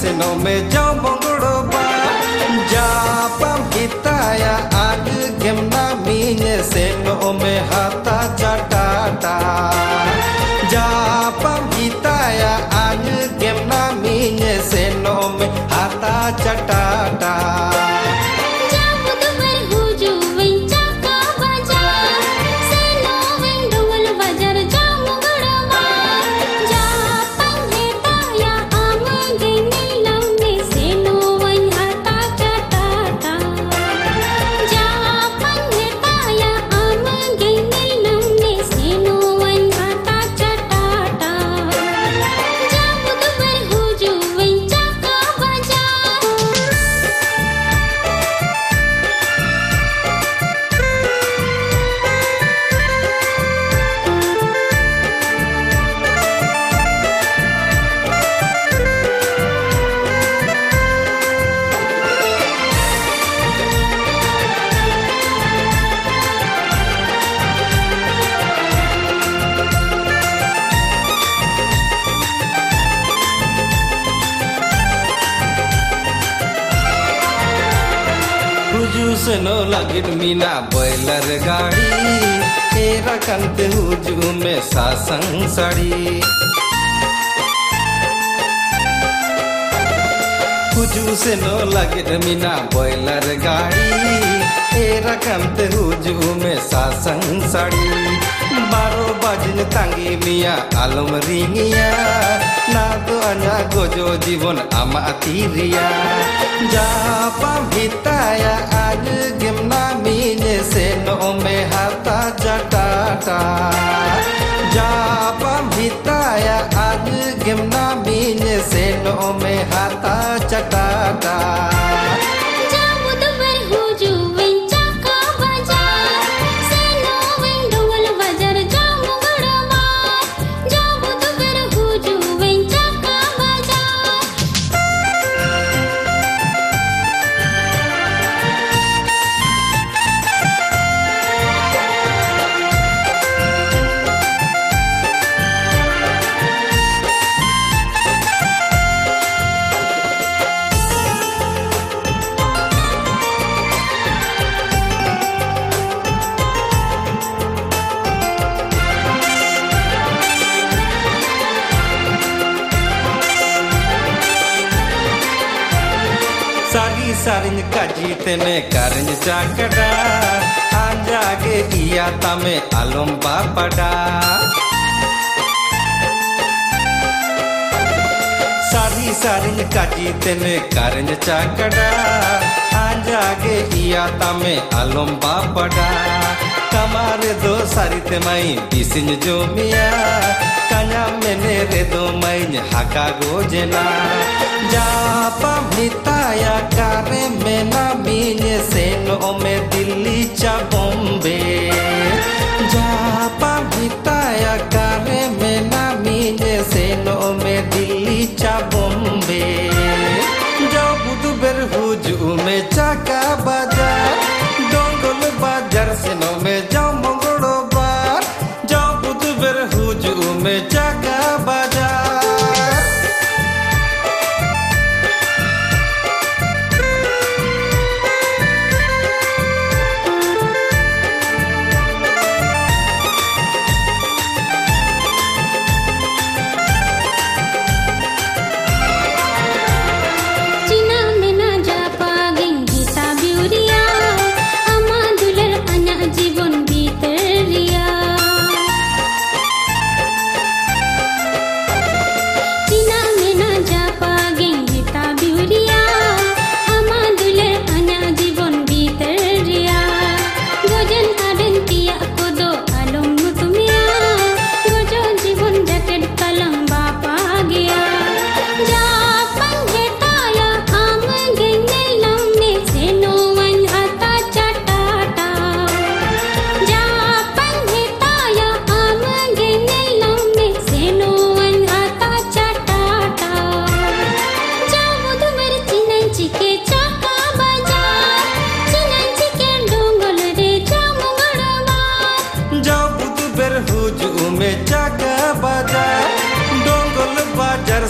seno me jaw mongro ba japam hitaya ag gemna minye seno me hata seno lagit mina boiler गाड़ी, तेरा कंत हुजू में सासंग साड़ी। हुजू सेनो लगिट मीना बॉयलर गाड़ी, तेरा कंत हुजू में सासंग साड़ी। बारो बाजिन तांगी मिया आलम रिंगिया ना तो अना गोजो जीवन आम तीरिया जापा भिताया आज गिमना मीने से नो में हाथा जटाटा जापा भिताया आज गिमना मीने से नो में हाथा saring kaji tene kareng jakada Anjage iya tame alom bapada Sari saring kaji tene kareng jakada Anjage iya tame alom bapada Kamare do sari temai bisin jomia Kanya mene redo main haka gojena Japa mitaya mena mine seno me Delhi चा Bombay. जापा mitaya kare mena mine seno me Delhi चा बॉम्बे। जाओ बुधु बेर हुजू में चाका बाज़ार। Dongle बाज़ार सेनो में जाओ मंगड़ो बार जाओ